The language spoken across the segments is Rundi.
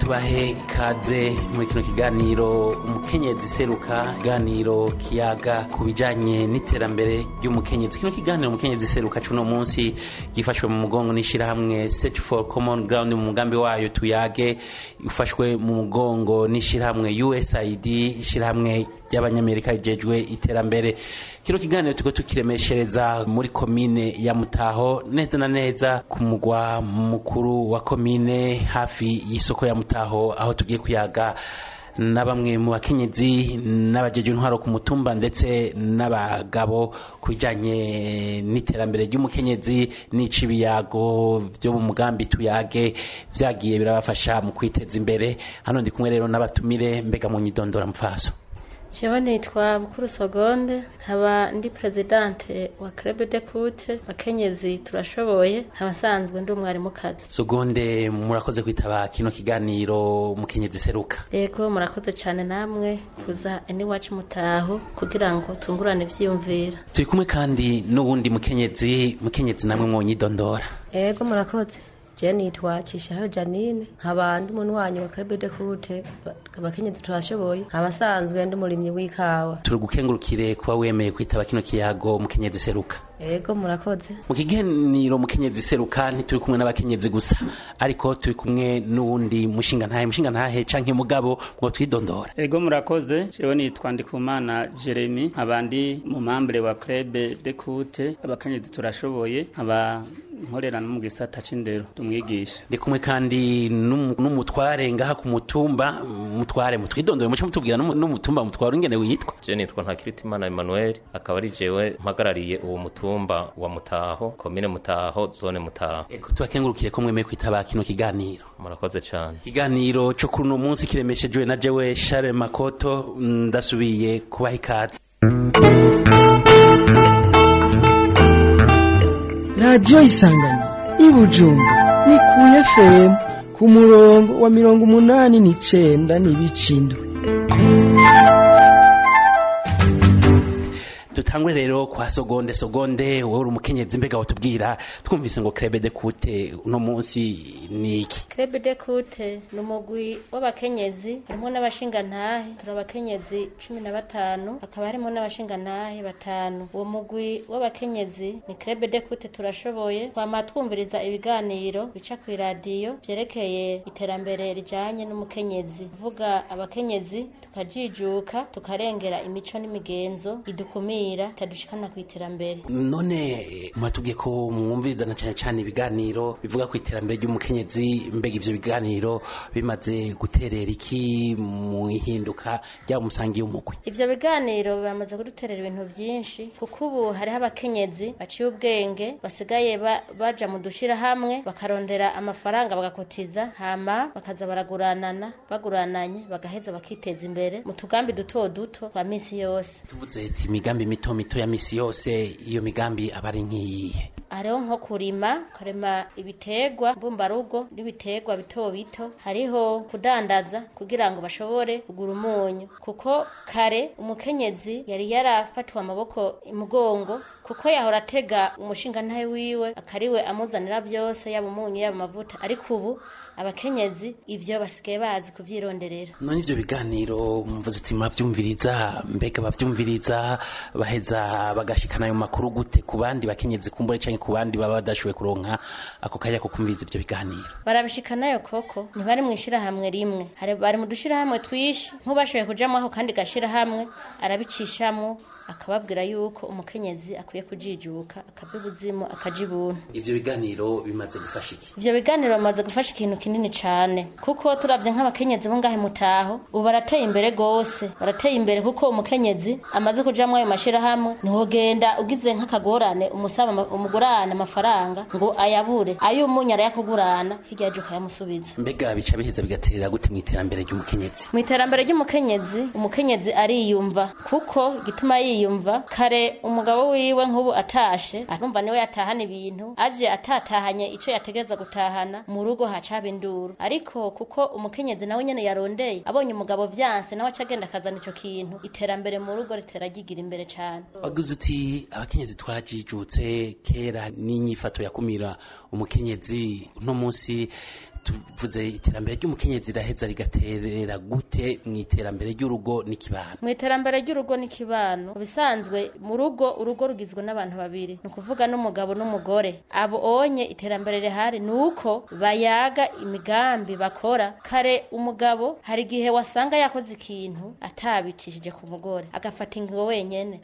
tubahe ikaze muri kino kiganiro umukenyezi seruka ikiganiro kiyaga ku bijyanye n'iterambere ry'umukenyezi kino kiganiro umukenyezi seruka cy'uno munsi gifashwe mu mugongo n'ishyirahamwe search for common ground mu mugambi wayo tuyage ufashwe mu mugongo n'ishyirahamwe usaid ishyirahamwe y'abanyamerika rigejwe iterambere kino kiganiro tuko tukiremeshereza muri komine ya mutaho neza na neza ku mugwa mukuru wa komine hafi y'isoko ya mutaho aho tugiye kuyaga na bamwe mu bakenyezi n'abajeje intwaro ku mutumba ndetse n'abagabo ku bijyanye n'iterambere ry'umukenyezi n'icibiyago byo mu mugambi tuyage byagiye birabafasha mu kwiteza imbere hano ndi kumwe rero n'abatumire mbega mu nyidondora mfaso jewe nitwa Mukuru Sogonde nkaba ndi presidente wa Club de Kute bakenyezi turashoboye nkaba nsanzwe ndi umwarimukazi Sogonde murakoze kwitaba kino kiganiro mukenyezi seruka yego murakoze cyane namwe kuza eniwacu mutaho kugira ngo tungurane ibyiyumvira turi kumwe kandi n'ubundi mukenyezi mukenyezi namwe mwonyidondora yego murakoze je nitwa Cishayo Janine nkabandi umuntu wanyu wa Club de Foot abakenyezi turashoboye abasanzwe ndi umurimyi w'ikawa turi gukengurukire kuba wemeye kwitaba kino kiyago mukenyezi seruka Ego murakoze mu kiganiro mukenyezi seruka ntituri kumwe n'abakenyezi gusa ariko turi kumwe n'uwundi mushinga ntahe mushinga ntahe canke mugabo ngo twidondora Ego murakoze jewe nitwa Ndikumana Jeremy abandi mu mambere wa Club de Foot abakenyezi turashoboye aba nkorerana mu gisata c'indero tumwigisha ndi kumwe kandi n'umutware ngaha ku mutumba mutware mutwidondore muce mutubwira n'umutumba mutware ingene witwa je nitwa ntakiritimana Emmanuel akaba ari jewe mpagarariye uwo mutumba wa mutaho komine mutaho zone mutaho eko tubakengurukire ko mwemeye kwitaba kino kiganiro murakoze cane ikiganiro co kuri uno munsi kiremeshejwe na jewe Charles Makoto ndasubiye kubaha ikaze radiyo yisangane y'ibujumbu ni ku efemu ku murongo wa mirongo umunani n'icyenda n'ibicindwe dutangwe rero kwa sogonde sogonde wowe uri umukenyezi mbega watubwira twumvise ngo crebe de kute uno munsi ni iki crebe de kute ni umugwi w'abakenyezi harimo n'abashingantahe turi abakenyezi cumi na batanu hakaba harimo n'abashingantahe batanu uwo mugwi w'abakenyezi ni crebe de kute turashoboye twama twumviriza ibiganiro bica ku iradiyo byerekeye iterambere rijyanye n'umukenyezi kuvuga abakenyezi tukajijuka tukarengera imico n'imigenzo idukumira itadushikana ku iterambere none eh, muratubwiye ko na cyane cyane ibiganiro bivuga ku iterambere ry'umukenyezi mbega ibyo biganiro bimaze guterera iki mu ihinduka rya musangiye umugwi biganiro biramaze kuduterera ibintu byinshi kuko ubu hariho abakenyezi baciye ubwenge basigaye baja mu dushira hamwe bakarondera amafaranga bagakotiza hama bakaza baraguranana bagurananye bagaheza bakiteza imbere imbere mu tugambi duto duto twa misi yose tuvuze imigambi mito mito ya misi yose iyo migambi aba ari nk'iyihe hariho nko kurima ukarema ibiterwa mbumbarugo n'ibiterwa bito bito hariho kudandaza kugira ngo bashobore kugura umunyu kuko kare umukenyezi yari yarafatwa amaboko imugongo kuko yahora atega umushinga ntahe wiwe akariwe amuzanira byose yaba umunyu yaba amavuta ariko ubu abakenyezi ibyo basigaye bazi kuvyironderera none ivyo biganiro mvuze ati muravyumviriza mbega bavyumviriza baheza bagashikana ayo makuru gute ku bandi bakenyezi kumbure canke ku bandi baba badashoboye kuronka ako kanya ko kumviriza ibyo biganiro barabishikanayo koko ntibari mu ishyirahamwe rimwe bari mu dushyirahamwe twinshi nk'ubashoboye kujamwaho kandi gashyirahamwe arabicishamo akababwira yuko umukenyezi akwiye kujijuka akabya ubuzimu akaja ibyo biganiro bimaze gufasha iki ibyo biganiro bimaze gufasha ikintu kinini cyane kuko turabye nk'abakenyezi bo ngahe mutaho ubu barateye imbere gose barateye imbere kuko umukenyezi amaze kujamwo ayo mashirahamwe ntiwogenda ugize nk'akagorane umusaba umugurane amafaranga ngo ayabure ayo umunya arayakugurana hirya yaje ukayamusubiza mbega bica biheza bigatera gute mu iterambere ry'umukenyezi mu iterambere ry'umukenyezi umukenyezi ariyumva kuko gituma yi ariyumva kare umugabo wiwe nk'ubu atashe arumva niwe yatahana ibintu aje atatahanye icyo yategereza gutahana mu rugo hacaba induru ariko kuko umukenyezi nawe nyene yarondeye abonye umugabo vyanse nawe acagenda akazana ico kintu iterambere mu rugo riteragigira imbere cyane wagize uti abakenyezi twarajijutse kera n'inyifato yakumira umukenyezi uno munsi tuvuze iterambere ry'umukenyezi riraheza rigaterera gute mu iterambere ry'urugo n'ikibano mu iterambere ry'urugo n'ikibano bisanzwe mu rugo urugo rugizwe n'abantu babiri ni ukuvuga n'umugabo n'umugore abo onye iterambere rihari ni uko bayaga imigambi bakora kare umugabo hari igihe wasanga yakoze ikintu atabicishije ku mugore agafata ingo wenyine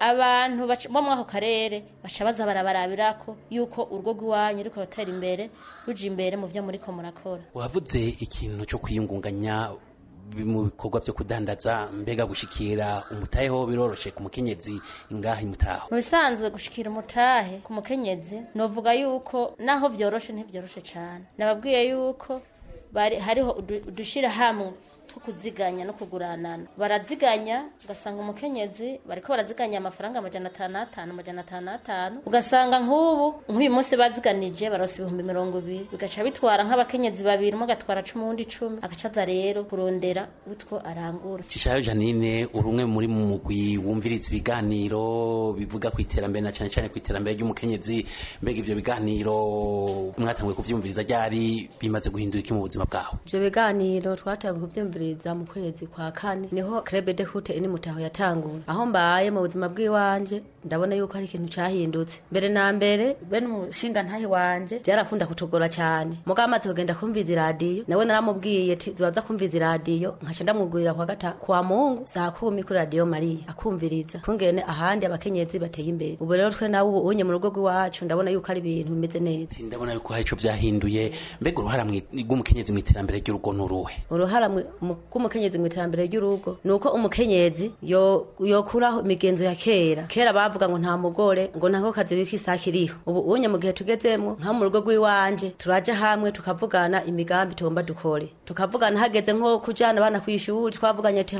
abantu bo muri ako karere baca baza barabarabira ko yuko urwo rw'iwanyu ruri kuratera imbere rujya imbere mu byo muri ko murakora wavuze ikintu cyo kwiyungunganya mu bikorwa byo kudandaza mbega gushikira umutaheho biroroshe ku mukenyezi ingahe imutaho mu gushikira umutahe ku mukenyezi novuga yuko naho byoroshe ntibyoroshe cyane nababwiye yuko bari hariho udushira hamwe two no kuguranana baraziganya ugasanga umukenyezi bariko baraziganya amafaranga amajana atanu atanu amajana atanu atanu ugasanga nk'ubu nk'uyu munsi baziganije barose ibihumbi mirongo ibiri bigaca bitwara nk'abakenyezi babiri umwe agatwara cumi uwundi icumi agacaza rero kurondera utwo arangura Shishayo Janine uri umwe muri mu mugwi wumviriza ibiganiro bivuga ku iterambere na cyane cyane ku iterambere ry'umukenyezi mbega ibyo biganiro mwatanguye kuvyumviriza ryari bimaze guhindura iki mu buzima bwaho ibyo biganiro twatanguye kuvyumviriza gushikiriza mu kwezi kwa kane niho crebe de hute ini mutaho yatangura aho mbaye mu buzima bw'iwanje ndabona yuko ari ikintu cyahindutse mbere na mbere bene umushinga ntahe wanje byarakunda kutugora cyane mugabo amaze kugenda kumviza iradiyo nawe naramubwiye ati turaza kumviza iradiyo nkaca ndamugurira kwa gata kwa mungu saa kumi kuri radiyo mariya akumviriza kungene ahandi abakenyezi bateye imbere ubu rero twe nawe unye mu rugo rw'iwacu ndabona yuko ari ibintu bimeze neza ndabona yuko hari ico byahinduye mbega uruhara rw'umukenyezi mu iterambere ry'urugo n'uruhe uruhara k'umukenyezi mu iterambere ry'urugo ni uko umukenyezi yokuraho imigenzo ya kera kera bavuga ngo nta mugore ngo nako kazi wiko isake iriho ubu unye mu gihe tugezemwo nka mu rugo rw'iwanje turaja hamwe tukavugana imigambi tugomba dukore tukavugana hageze nko kujyana abana kw'ishuri twavuganye ati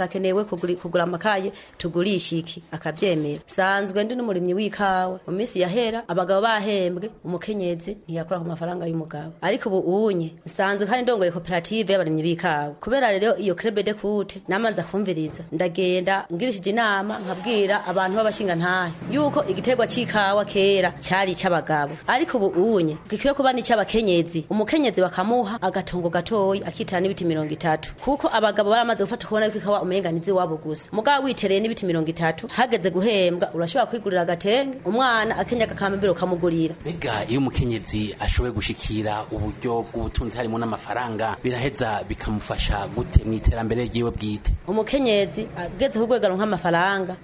kugura amakaye tugurisha iki akabyemera sanzwe ndi n'umurimyi w'ikawa mu minsi yahera abagabo bahembwe umukenyezi ntiyakura ku mafaranga y'umugabo ariko ubu unye nsanzwe kandi ndongoye koperative y'abarimyi b'ikawa kubera rero iyo club de kute namanza kumviriza ndagenda ngirishije inama nkabwira abantu b'abashingantahe yuko igiterwa c'ikawa kera cyari c'abagabo ariko ubu unye gikwiye kuba ni c'abakenyezi umukenyezi bakamuha agatongo gatoyi akitana n'ibiti mirongo itatu kuko abagabo baramaze gufata kubona yuko ikawa umenga nizi wabo gusa mugabo witereye n'ibiti mirongo itatu hageze guhembwa urashobora kwigurira agatenge umwana akenya agakambiro kamugurira mbega iyo umukenyezi ashoboye gushikira uburyo bw'ubutunzi harimo n'amafaranga biraheza bikamufasha gute mu iterambere ryiwe bwite umukenyezi ageze ku rwego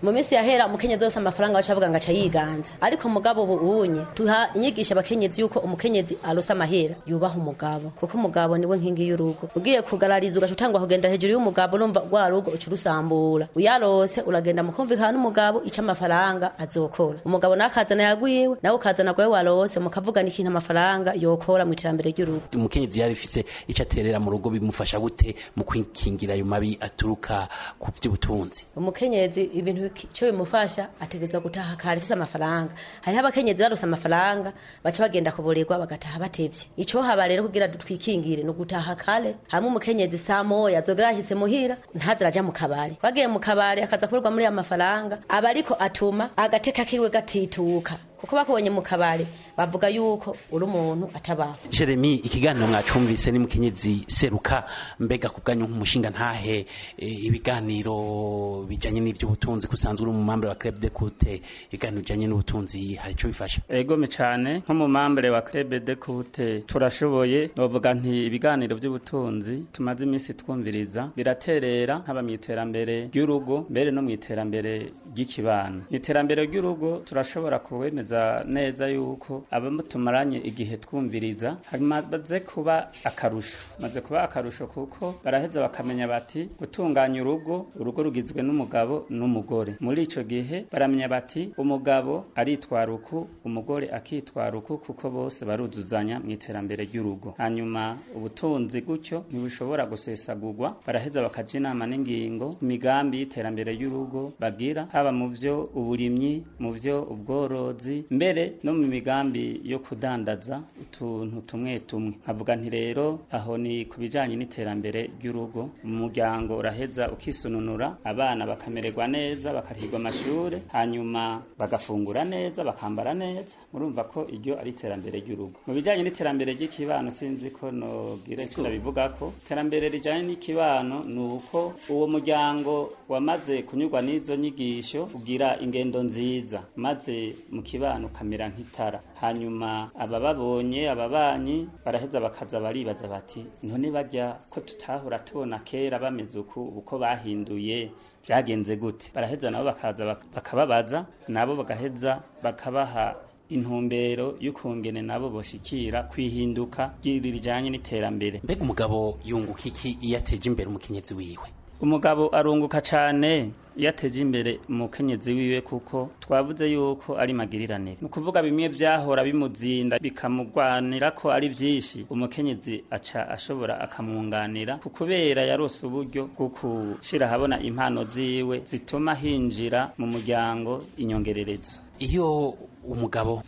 mu minsi yahera umukenyezi wese amafaranga baca bavuga ngo aca yiganza ariko umugabo ubu unye tuha inyigisha abakenyezi yuko umukenyezi arosa amahera yubaha umugabo kuko umugabo niwe nkingi y'urugo ugiye kugarariza ugaca utangwa kugenda hejuru y'umugabo urumva rwa rugo uca urusambura uyarose uragenda mu n'umugabo ica amafaranga azokora umugabo nakazana yagwiwe nawe ukazana gwawe warose mukavugana ikintu amafaranga yokora mu iterambere ry'urugo umukenyezi yarifise ico aterera mu rugo bimufasha gute mu kwinjira kwikingira ayo mabi aturuka ku by'ubutunzi umukenyezi ibintu cyo bimufasha ategereza gutaha kare afise amafaranga hari abakenyezi barose amafaranga baca bagenda kuborerwa bagataha batebye. icyo haba rero kugira dutwikingire ni gutaha kare hamwe umukenyezi saa moya azogera yahise muhira ntazira aja mu kabare twagiye mu kabare akaza kuberwa muri amafaranga aba ariko atuma agateka kiwe gatituka kuko bakubonye mu kabari bavuga yuko uri umuntu atabaho jeremy ikiganiro mwacumvise ni mukenyezi seruka mbega ku bwanyu nk'umushinga ntahe eh, ibiganiro bijyanye n'iby'ubutunzi kusanzwe uri mu wa club de coute ibiganiro bijyanye n'ubutunzi hari icyo bifasha egome cyane nko mu mambere wa club de coute turashoboye bavuga nti ibiganiro by'ubutunzi tumaze iminsi twumviriza biraterera haba mu iterambere ry'urugo mbere no mu iterambere ry'ikibano iterambere ry'urugo turashobora kuwemeza gutekereza neza yuko abamo tumaranye igihe twumviriza hamaze kuba akarusho maze kuba akarusho kuko baraheza bakamenya bati gutunganya urugo urugo rugizwe n'umugabo n'umugore muri icyo gihe baramenya bati umugabo aritwara uku umugore akitwara uku kuko bose baruzuzanya mu iterambere ry'urugo hanyuma ubutunzi gutyo ntibushobora gusesagurwa baraheza bakaja inama n'ingingo imigambi y'iterambere ry'urugo bagira haba mu byo uburimyi mu byo ubworozi mbere no mu migambi yo kudandaza utuntu tumwe tumwe nkavuga nti rero aho ni ku bijyanye n'iterambere ry'urugo umuryango uraheza ukisununura abana bakamererwa neza bakarihirwa amashuri hanyuma bagafungura neza bakambara neza murumva ko iryo ari iterambere ry'urugo mu bijyanye n'iterambere ry'ikibano sinzi ko nogira icyo ndabivuga ko iterambere rijyanye n'ikibano ni uko uwo muryango wamaze kunyurwa n'izo nyigisho ugira ingendo nziza maze mu kibano gukiranuka amera nk'itara hanyuma abababonye ababanyi baraheza bakaza baribaza bati none bajya ko tutahura tubona kera bameze uku uko bahinduye byagenze gute baraheza nabo bakaza bakababaza nabo bagaheza bakabaha intumbero y'ukungene nabo boshikira kwihinduka rijanye n'iterambere mbega umugabo yunguka iki iyo ateje imbere umukenyezi wiwe umugabo arunguka cyane yateje imbere umukenyezi wiwe kuko twavuze yuko ari magiriranire ni ukuvuga bimwe byahora bimuzinda bikamugwanira ko ari byinshi umukenyezi aca ashobora akamwunganira ku kubera yarose uburyo bwo gushyira ahabona impano ziwe zituma hinjira mu muryango inyongererezo iyo umugabo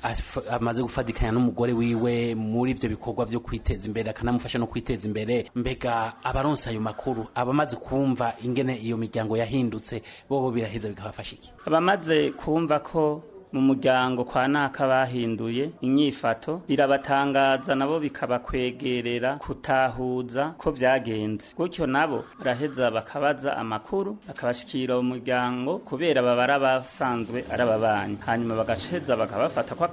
amaze gufadikanya n'umugore wiwe muri ibyo bikorwa byo kwiteza imbere akanamufasha no kwiteza imbere mbega abaronsa ayo makuru abamaze kumva ingene iyo miryango yahindutse bobo biraheza bikabafasha iki abamaze kumva ko mu muryango kwa naka bahinduye inyifato birabatangaza nabo bikabakwegerera kutahuza ko byagenze gutyo nabo baraheza bakabaza amakuru bakabashikira umuryango kubera babara basanzwe arababanyi hanyuma bagaheza bakabafata ko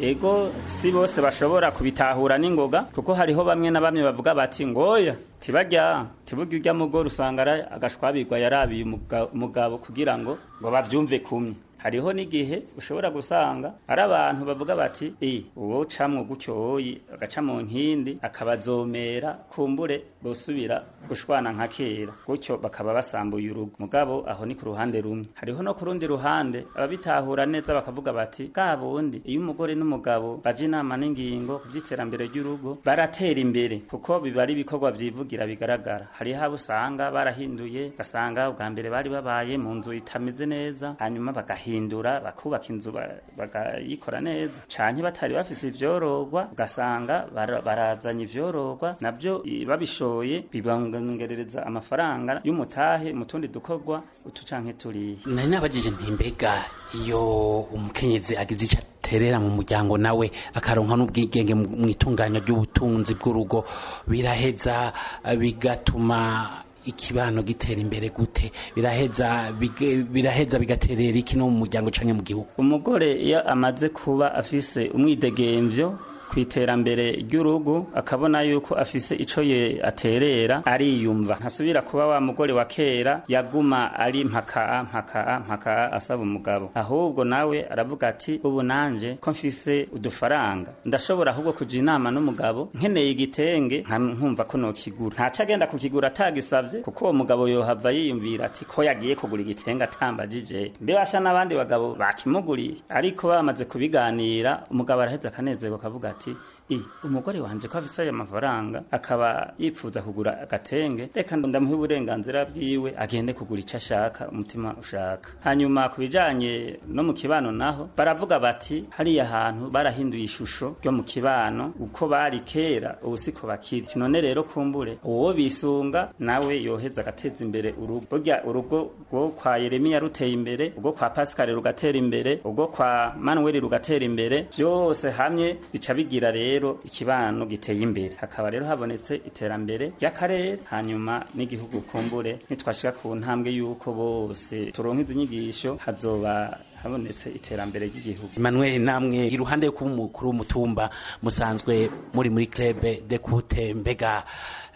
ego si bose bashobora kubitahura n'ingoga kuko hariho bamwe na bamwe bavuga bati ngoya tibajya tibuga ujya mugore usanga agashwabirwa yarabiye umugabo kugira ngo ngo babyumve kumwe hariho n'igihe ushobora gusanga ari abantu bavuga bati iyi uwo camwo gutyo agaca mu nkindi akabazomera kumbure bosubira gushwana nka kera gutyo bakaba basambuye urugo mugabo aho ni ku ruhande rumwe hariho no ku rundi ruhande ababitahura neza bakavuga bati ka bundi iyo umugore n'umugabo baje inama n'ingingo ku by'iterambere ry'urugo baratera imbere kuko biba ari ibikorwa byivugira bigaragara hari abo usanga barahinduye basanga ubwa mbere bari babaye mu nzu itameze neza hanyuma bagahindura bakayihindura bakubaka inzu bagayikora neza canke batari bafise ivyorogwa ugasanga barazanye ivyorogwa nabyo babishoye bibongerereza amafaranga y'umutahe mu tundi dukorwa utu canke turiya nari nabajije ntimbega iyo umukenyezi agize ico aterera mu muryango nawe akaronka n'ubwigenge mu itunganya ry'ubutunzi bw'urugo biraheza bigatuma ikibano gitera imbere gute biraheza biraheza bigaterera iki no mu muryango canke mu gihugu umugore iyo amaze kuba afise umwidegemvyo ku iterambere ry'urugo akabona yuko afise ico ye aterera ariyumva ntasubira kuba wa mugore wa kera yaguma ari mpakaa mpaka mpaka asaba umugabo ahubwo nawe aravuga ati ubu nanje ko mfise udufaranga ndashobora ahubwo kuja inama n'umugabo nkeneye igitenge nkumva ko nokigura ntaca agenda kukigura atagisavye kuko uwo mugabo yohava yiyumvira ati ko yagiye kugura igitenge atambajije mbe washa n'abandi bagabo bakimuguriye ariko bamaze kubiganira umugabo araheza akanezerwa akavuga ati смерти umugore wanje ko afise aya mafaranga akaba yipfuza kugura agatenge reka ndamuhe uburenganzira bwiwe agende kugura icyo ashaka umutima ushaka hanyuma ku bijanye no mu kibano naho baravuga bati hariya hantu barahinduye ishusho ryo mu kibano uko bari kera ubu siko bakiri none rero kumbure uwo bisunga nawe yoheza agateza imbere urugo burya urugo rwo kwa Yeremiya ruteye imbere urwo kwa Pascal rugatera imbere urwo kwa Manuel rugatera imbere byose hamwe bica bigira rero rero ikibano giteye imbere hakaba rero habonetse iterambere ry'akarere hanyuma n'igihugu kumbure nitwashika ku ntambwe y'uko bose turonka izi nyigisho hazoba habonetse iterambere ry'igihugu Emmanuel namwe iruhande y'uko umukuru w'umutumba musanzwe muri muri club de Kute mbega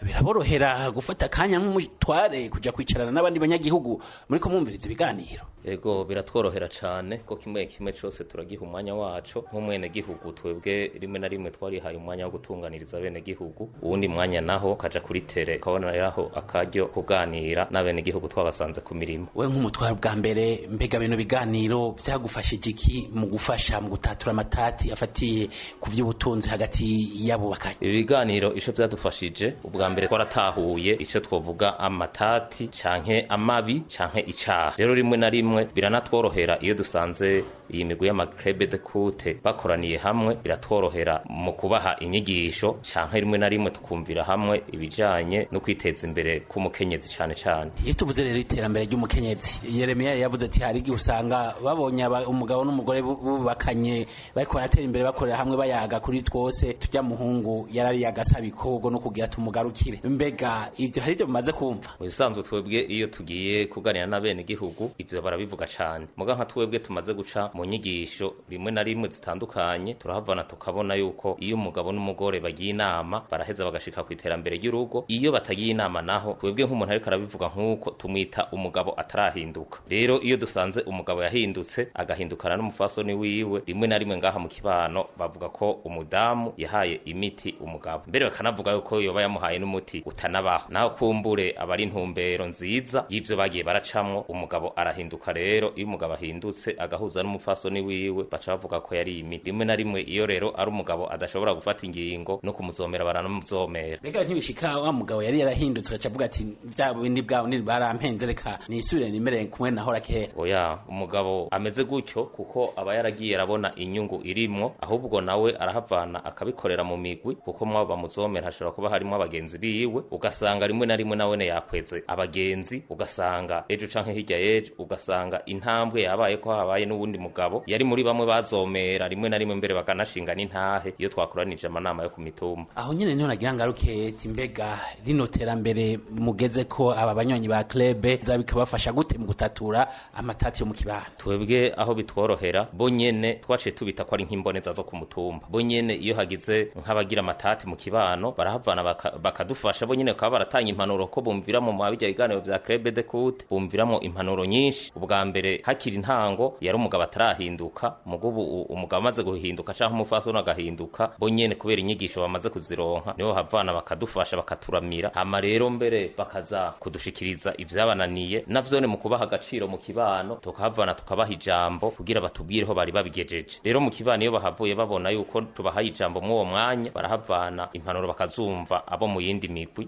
biraborohera gufata akanya nk'umutware kujya kwicarana n'abandi banyagihugu muri kumwumviriza ibiganiro yego biratworohera cyane ko kimwe kimwe cyose turagiha umwanya wacu nk'umwenegihugu twebwe rimwe na rimwe twarihaye umwanya wo gutunganiriza abenegihugu uwundi mwanya naho kaja kuri tere ukaboneraho akaryo kuganira n'abenegihugu twabasanze ku mirimo we nk'umutware bwa mbere mbega bino biganiro byagufashije iki mu gufasha mu gutatura amatati afatiye ku by'ubutunzi hagati y'abubaka ibiganiro ico byadufashije ubwa bwa mbere twaratahuye icyo twovuga amatati canke amabi canke icaha rero rimwe na rimwe biranatworohera iyo dusanze iyi migwi y'amakrebe de kute bakoraniye hamwe biratworohera mu kubaha inyigisho canke rimwe na rimwe tukumvira hamwe ibijanye no kwiteza imbere k'umukenyezi cane cane iyo tuvuze rero iterambere ry'umukenyezi Yeremiya yavuze ati hari igihe usanga babonye umugabo n'umugore bubakanye bariko baratera imbere bakorera hamwe bayaga kuri twose tujya muhungu yarari agasabiko ubwo no kugira tumugaruke kibe mbega ibyo hari ibyo bimaze kumva ubusanzwe twebwe iyo tugiye kuganira n'abenegihugu ibyo barabivuga cyane muga nka twebwe tumaze guca mu nyigisho rimwe na rimwe zitandukanye turahavana tukabona yuko iyo umugabo n'umugore bagiye inama baraheza bagashika ku iterambere ry'urugo iyo batagiye inama naho twebwe nk'umuntu ariko arabivuga nk'uko tumwita umugabo atarahinduka rero iyo dusanze umugabo yahindutse agahindukana n'umufasoni wiwe rimwe na rimwe ngaha mu kibano bavuga ko umudamu yahaye imiti umugabo mbere bakanavuga yuko yoba yamuhaye n'umuti utanabaho naho kumbure aba ari intumbero nziza y'ibyo bagiye baracamwo umugabo arahinduka rero iyo umugabo ahindutse agahuza n'umupfasoni wiwe baca bavuga ko yari imiti rimwe na rimwe iyo rero ari umugabo adashobora gufata ingingo no kumuzomera baranamuzomera rega ntibishika wa mugabo yari yarahindutse agaca avuga ati bya bindi bwabo ni barampenze reka nisubire nimere kumwe nahora kera oya umugabo ameze gutyo kuko aba yaragiye arabona inyungu irimo ahubwo nawe arahavana akabikorera mu migwi kuko mwaba bamuzomera hashobora kuba harimo abagenzi biwe ugasanga rimwe na rimwe nawe yakweze abagenzi ugasanga ejo canke hirya y'ejo ugasanga intambwe yabaye ko habaye n'uwundi mugabo yari muri bamwe bazomera rimwe na rimwe mbere bakanashinga n'intahe iyo twakoranije amanama yo ku mitumba aho nyene niho nagira ngaruke timbega rino terambere mugeze ko aba banywanyi ba club za bikabafasha gute mu gutatura amatati yo mu kibano twebwe aho bitworohera bo nyene twaciye tubita ko ari nk'imboneza zo ku mutumba bo nyene iyo hagize nk'abagira amatati mu kibano barahavana baka, baka baradufasha bo nyine bakaba baratanga impanuro ko bumvira mu bijya biganiro bya Club de Court bumviramo impanuro nyinshi ubwa mbere hakiri intango yari umugabo atarahinduka mugubu umugabo amaze guhinduka cyangwa umufasoni agahinduka bo nyine kubera inyigisho bamaze kuzironka nibo havana bakadufasha bakaturamira ama rero mbere bakaza kudushikiriza ibyabananiye navyone mu kubaha agaciro mu kibano tukahavana tukabaha ijambo kugira batubwireho bari babigejeje rero mu kibano iyo bahavuye babona yuko tubahaye ijambo mw'uwo mwanya barahavana impanuro bakazumva abo mu iyindi migwi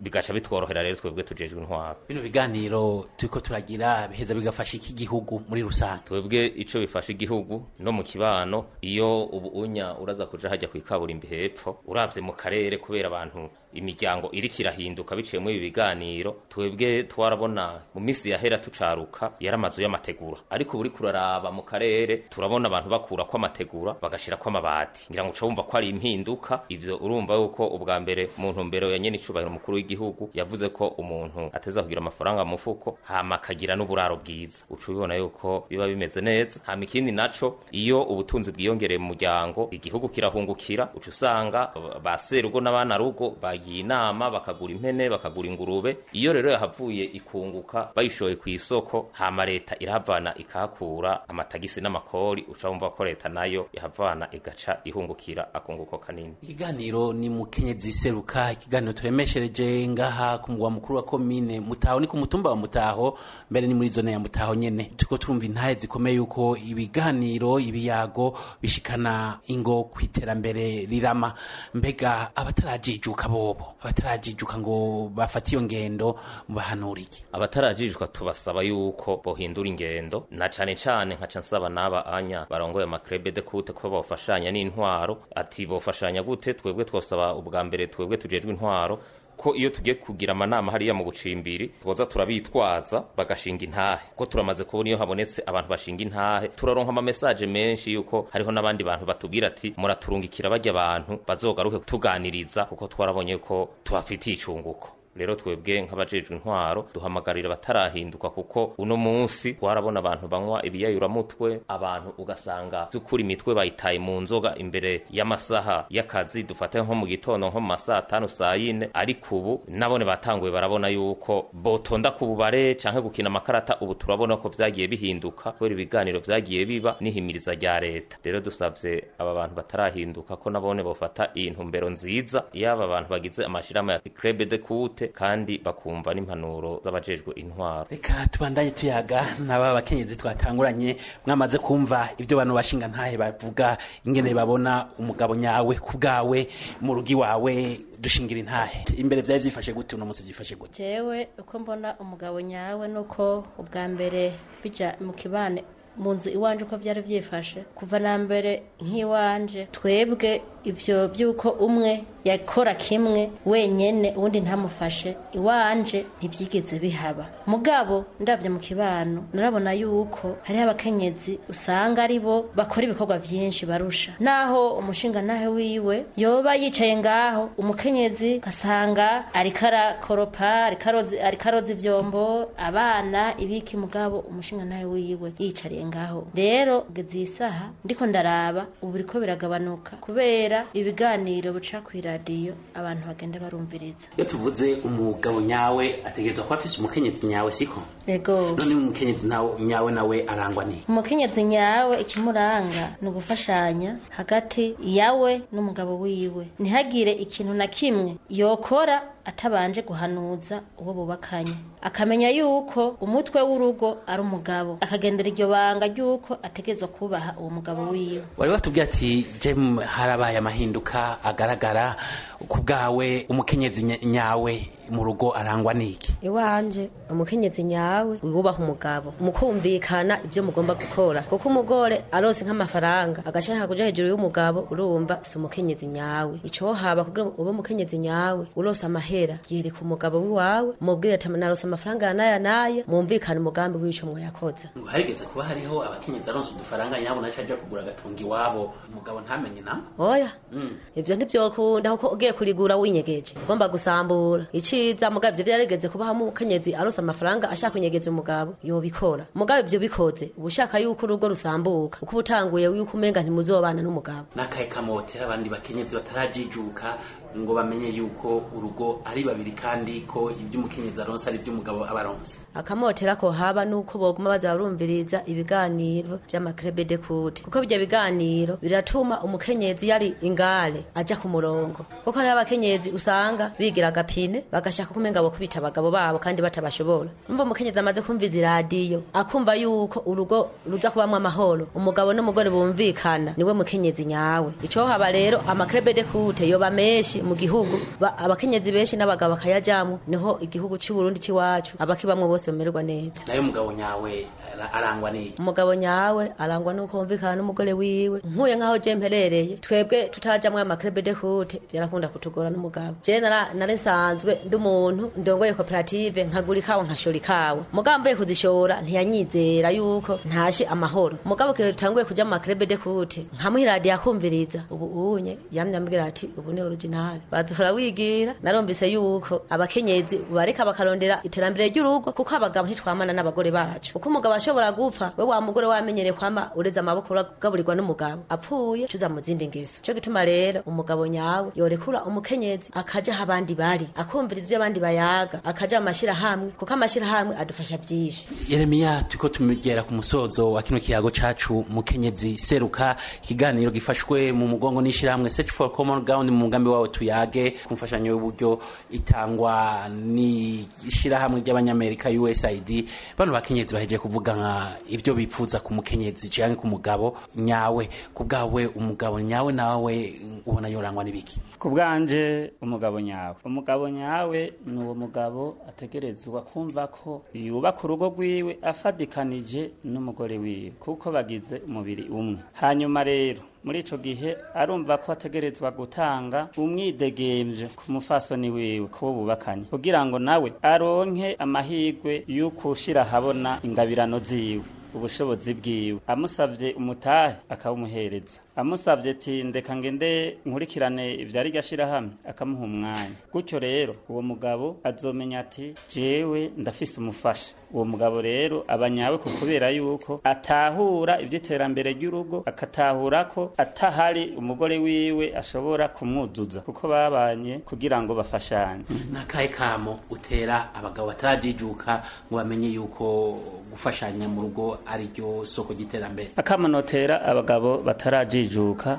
bigasha bitworohera rero twebwe tujejwe intwaro bino biganiro turiko turagira biheza bigafasha iki gihugu muri rusange twebwe ico bifasha igihugu no mu kibano iyo ubu unya uraza kuja hajya kwikaburimbi hepfo uravye mu karere kubera abantu imiryango iriko irahinduka biciye muri ibi biganiro twebwe twarabona mu minsi yahera tucaruka yari amazu y'amategura ariko buri kuraraba mu karere turabona abantu bakura ko amategura bagashira ko amabati ngira ngo wumva ko ari impinduka ibyo urumva yuko ubwa mbere mu ntumbero ya nyene umukuru w'igihugu yavuze ko umuntu ateza kugira amafaranga mu mufuko hama akagira n'uburaro bwiza uca ubibona yuko biba bimeze neza hama ikindi naco iyo ubutunzi bwiyongereye mu muryango igihugu kirahungukira uca usanga ba serugo n'abana rugo bagiye inama bakagura impene bakagura ingurube iyo rero yahavuye ikunguka bayishoye ku isoko hama leta irahavana ikahakura amatagisi n'amakori uca ko leta nayo ihavana igaca ihungukira akunguko kanini ikiganiro ni mukenye by'iseruka ikiganiro turemeshereje ngaha ku mugwa mukuru wa komine mutaho ni ku mutumba wa mutaho mbere ni muri zone ya mutaho nyene turiko turumva intahe zikomeye yuko ibiganiro ibiyago bishikana ingo ku iterambere rirama mbega abatarajijuka bo n'ubu abatarajijwa ngo bafate iyo ngendo mubahanura iki abatarajijwa tubasaba yuko bohindura ingendo na cane cane nkaca nsaba n'aba anya barongoye amakrebe de kute ko bofashanya n'intwaro ati bofashanya gute twebwe twosaba ubwa mbere twebwe tujejwe intwaro ko iyo tugiye kugira amanama hariya mu bucimbiri twoza turabitwaza bagashinga intahe kuko turamaze kubona iyo habonetse abantu bashinga intahe turaronka amamesaje menshi yuko hariho n'abandi bantu batubwira ati muraturungikira bajya abantu bazogaruke tuganiriza kuko twarabonye ko tuhafitiye icunguko rero twebwe nk'abajejwe intwaro duhamagarira batarahinduka kuko uno munsi warabona abantu banywa ibiyayuramutwe abantu ugasanga zukuri imitwe bayitaye mu nzoga imbere y'amasaha y'akazi dufata nko mu gitondo nko mu masaha atanu saa yine ariko ubu nabone batanguye barabona yuko botonda ku bubare cyangwa gukina amakarata ubu turabona ko byagiye bihinduka kubera ibiganiro byagiye biba n'ihimiriza rya leta rero dusabye aba bantu batarahinduka ko nabone bafata iyi ntumbero nziza yaba abantu bagize amashirahamwe ya Club de Kute kandi bakumva n'impanuro z'abajejwe intwaro reka tubandanye tuyaga n'aba bakenyezi twatanguranye mwamaze kumva ibyo bantu bashinga ntahe bavuga ingene babona umugabo nyawe ku bwawe mu rugi wawe dushingira intahe imbere byari byifashe gute uno munsi byifashe gute jewe uko mbona umugabo nyawe nuko ubwa mbere bija mu kibane mu nzu iwanje uko byari byifashe kuva na mbere nk'iwanje twebwe ibyo by'uko umwe yakora kimwe wenyine ubundi ntamufashe iwanje ntibyigeze bihaba mugabo ndabye mu kibano narabona yuko hariho abakenyezi usanga ari bo bakora ibikorwa byinshi barusha naho umushinga nawe wiwe yoba yicaye ngaho umukenyezi ugasanga ariko arakoropa ariko aroza ibyombo abana ibiki mugabo umushinga nawe wiwe yicariye ngaho rero ngeze iyi saha ndiko ndaraba ubu biriko biragabanuka kubera ibiganiro bica ku iradiyo abantu bagenda barumviriza iyo tuvuze umugabo nyawe ategerezwa kuba afise umukenyezi nyawe siko yego none umukenyezi nyawe nawe arangwa ni umukenyezi nyawe ikimuranga ni ugufashanya hagati yawe n'umugabo wiwe ntihagire ikintu na kimwe yokora atabanje guhanuza uwo bubakanye akamenya yuko umutwe w'urugo ari umugabo akagendera iryo banga ry'uko ategerezwa kubaha uwo mugabo wiwe wari watubwiye ati jemu harabaye amahinduka agaragara ku bwawe umukenyezi nyawe mu rugo arangwa n'iki iwanje umukenyezi nyawe wubaha umugabo mukumvikana ibyo mugomba gukora kuko umugore arose nk'amafaranga agashaka kuja hejuru y'umugabo urumva si umukenyezi nyawe icyo haba kugira ube umukenyezi nyawe urose amahera yereka umugabo wiwawe mubwire ati narose amafaranga ya naya naya mumvikane umugambi w'ico mwayakoza harigeze kuba hariho abakenyezi aronse udufaranga yabo naca aja kugura agatunga iwabo umugabo ntamenye na oya mm. ibyo ntivyokunda kuko ugiye kurigura winyegeje ugomba gusambura ici kiza mugabo ivyo vyarageze kuba hamwe umukenyezi arose amafaranga ashaka kunyegeza umugabo yobikora mugabo ivyo bikoze ubushaka yuko urugo rusambuka uko ubutanguye yuko umenga ntimuzobana n'umugabo nakaye kamotera abandi bakenyezi batarajijuka ngo bamenye yuko urugo ari babiri kandi ko iby'umukenyezi aronse ari iby'umugabo aba aronse akamotera ko haba nuko boguma baza barumviriza ibiganiro by'amakrebe de kude kuko bijya biganiro biratuma umukenyezi yari ingare ajya ku murongo kuko hari abakenyezi usanga bigira agapine bagashaka ko umengabo kubita abagabo babo kandi batabashobora numva umukenyezi amaze kumviza radiyo akumva yuko urugo ruza kubamwa amahoro umugabo n'umugore bumvikana niwe mukenyezi nyawe icyo haba rero amakrebe de kude yoba menshi benshi mu gihugu abakenyezi benshi n'abagabo bakayajyamo niho igihugu cy'u Burundi cy'iwacu abakibamwe bose bamererwa neza nayo mugabo nyawe arangwa n'iki umugabo nyawe arangwa n’ukumvikana n'umugore wiwe nkuye nk'aho je mperereye twebwe tutajamwo amakrebe de hute byarakunda kutugora n'umugabo je nari nsanzwe ndi umuntu ndongoye koperative nkagura ikawa nkashora ikawa mugabo mvuye kuzishora ntiyanyizera yuko ntashe amahoro mugabo kiwe tutanguye kuja mu makrebe de hute nkamuhiradiye akumviriza ubu unye yamye ati ubu ni original baduhora wigira narumvise yuko abakenyezi bareka bakarondera iterambere ry'urugo kuko abagabo ntitwamana n'abagore bacu uko umugabo ashobora gupfa we wa mugore wamenyereye kwama ureze amaboko uragaburirwa n'umugabo apfuye cuza mu zindi ngeso cyo gituma rero umugabo nyawe yorekura umukenyezi akaja abandi bari akumviriza ivyo abandi bayaga akaja amashira hamwe kuko amashyirahamwe adufasha byinshi Yeremiya tuko tumugera ku musozo wa kino kiyago cacu mukenyezi seruka ikiganiro gifashwe mu mugongo n'ishirahamwe Search for Common Ground mu mugambi wawo tuyage ku mfashanyo y'uburyo itangwa ni ry'abanyamerika USAID bano bakenyezi baheje kuvuga kuvuga nka ibyo bipfuza ku mukenyezi cyangwa ku mugabo nyawe ku bwawe umugabo nyawe nawe ubona yorangwa n'ibiki ku bwanje umugabo nyawe umugabo nyawe ni uwo mugabo ategerezwa kumva ko yubaka urugo rwiwe afadikanije n'umugore wiwe kuko bagize umubiri umwe hanyuma rero muri ico gihe arumva ko ategerezwa gutanga umwidegemvyo ku mufasoni wiwe kubo bubakanye kugira ngo nawe aronke amahirwe y'ukushira habona ingabirano ziwe ubushobozi bwiwe amusavye umutahe akawumuhereza amusabye ati ndeka ngende nkurikirane ibyo ari gashyirahamwe akamuha umwanya gutyo rero uwo mugabo azomenya ati jewe ndafise umufasha uwo mugabo rero aba ku kubera yuko atahura iby'iterambere ry'urugo akatahura ko atahari umugore wiwe ashobora kumwuzuza kuko babanye kugira ngo bafashanye n'akahe kamo utera abagabo batarajijuka ngo bamenye yuko gufashanya mu rugo ari ryo soko ry'iterambere akamo notera abagabo batarajijuka जोखा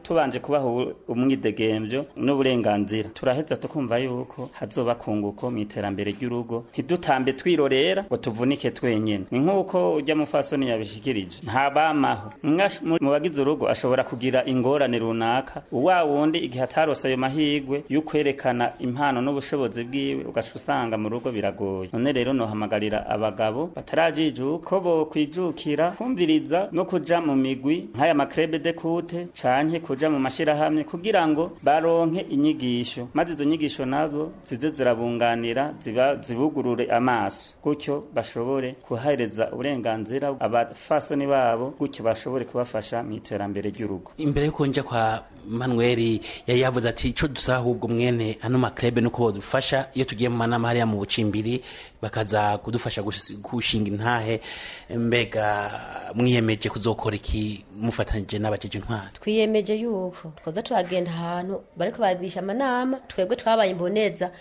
tubanje kubaha umwidegembyo n'uburenganzira turaheza gatatu kumva yuko hazoba kunguko mu iterambere ry'urugo ntidutambe twirorera ngo tuvunike twenyine ni nk'uko ujya mufasoni yabishikirije ntabamaho umwe mu bagize urugo ashobora kugira ingorane runaka uwa wundi igihe atarose ayo mahirwe yo kwerekana impano n'ubushobozi bwiwe ugaca usanga mu rugo biragoye none rero nohamagarira abagabo batarajijuka ko bokwijukira kumviriza no kuja mu migwi nk'aya makrebe de kute canke kuja mu mashirahamwe kugira ngo baronke inyigisho maze izo inyigisho nazo zize zirabunganira ziba zibugurure amaso gutyo bashobore kuhereza uburenganzira abafasoni babo gutyo bashobore kubafasha mu iterambere ry'urugo imbere yo konja kwa manweri yari yavuze ati icyo dusaba ahubwo mwene ano makrebe ni uko badufasha iyo tugiye mu manama hariya mu bucimbiri bakaza kudufasha gushinga intahe mbega mwiyemeje kuzokora iki mufatanyije n'abajeje intwaro twiyemeje yuko twaza turagenda ahantu bariko bagirisha amanama twebwe twabaye imboneza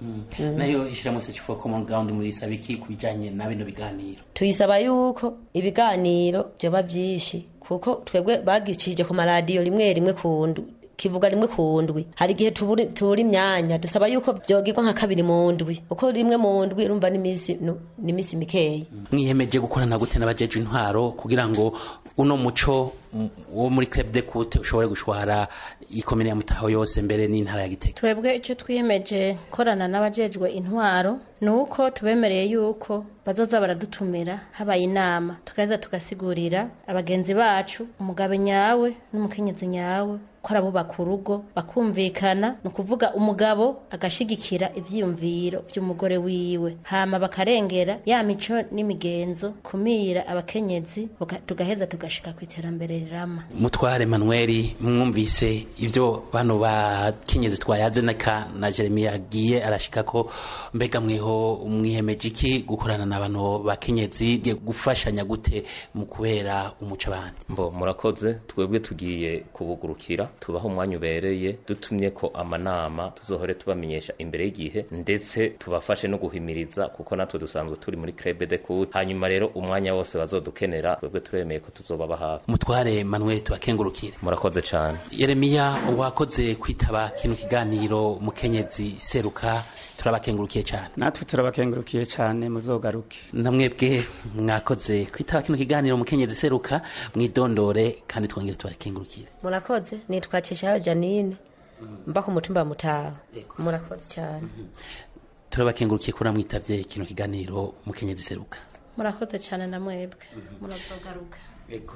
mm. Mm. nayo ishyiramusi kivuga ko muri gahunda murisaba iki ku bijyanye na bino biganiro tuyisaba yuko ibiganiro byaba byinshi kuko twebwe bagicije ku maradiyo rimwe rimwe ku kivuga rimwe ku ndwi hari igihe tubura imyanya dusaba yuko byogirwa nka kabiri mu ndwi kuko rimwe mu ndwi urumva n'iminsi mikeya mwiyemeje gukorana gute n'abajeje intwaro kugira ngo uno muco wo muri club de coute ushobore gushwara ikomere ya mutaho yose mbere n'intara ya gitega twebwe icyo twiyemeje gukorana n'abajejwe intwaro ni uko tubemereye yuko bazoza baradutumira habaye inama tukaza tugasigurira abagenzi bacu umugabo nyawe n'umukenyezi nyawe ko ari abo bakura urugo bakumvikana ni ukuvuga umugabo agashigikira ibyiyumviro by’umugore wiwe hama bakarengera ya mico n'imigenzo kumira abakenyezi tugaheza tugashika ku iterambere rirama mutware manueli mwumvise ibyo bano bakenyezi twayazeneka na jeremiya agiye arashikako mbega mweho mwiyemeje iki gukorana n'abantu bakenyezi gufashanya gute mu kubera umuco abandi mbo murakoze twebwe tugiye kubugurukira tubaha umwanya ubereye dutumye ko amanama tuzohore tubamenyesha imbere y'igihe ndetse tubafashe no guhimiriza kuko natwe dusanzwe turi muri club de court hanyuma rero umwanya wose bazodukenera twebwe turemeye ko tuzobaba hafi mutware Manuel tubakengurukire murakoze cyane Yeremiya wakoze kwitaba kino kiganiro mukenyezi seruka turabakengurukiye cyane natwe turabakengurukiye cyane muzogaruke namwebwe mwakoze kwitaba kino kiganiro mukenyezi seruka mwidondore kandi twongere tubakengurukire murakoze ni nitwa Ceshayo Janine mba ku mutumba mutaha murakoze cyane mhm. turabakengurukiye ko namwitabye kino kiganiro mukenyezi seruka murakoze cyane na mwebwe mhm. murazogaruka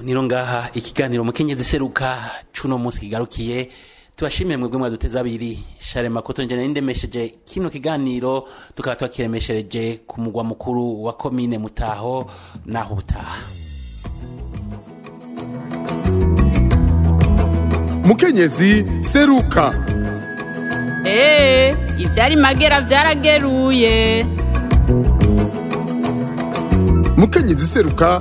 niro ngaha ikiganiro mukenyezi seruka cuno munsi kigarukiye tubashimire mwebwe mwaduteze abiri share makoto njye nindemesheje kino kiganiro tukaba twakiremeshereje ku mugwa mukuru wa komine mutaho naho ubutaha mukenyezi seruka eee eh, ibyari magera byarageruye mukenyezi seruka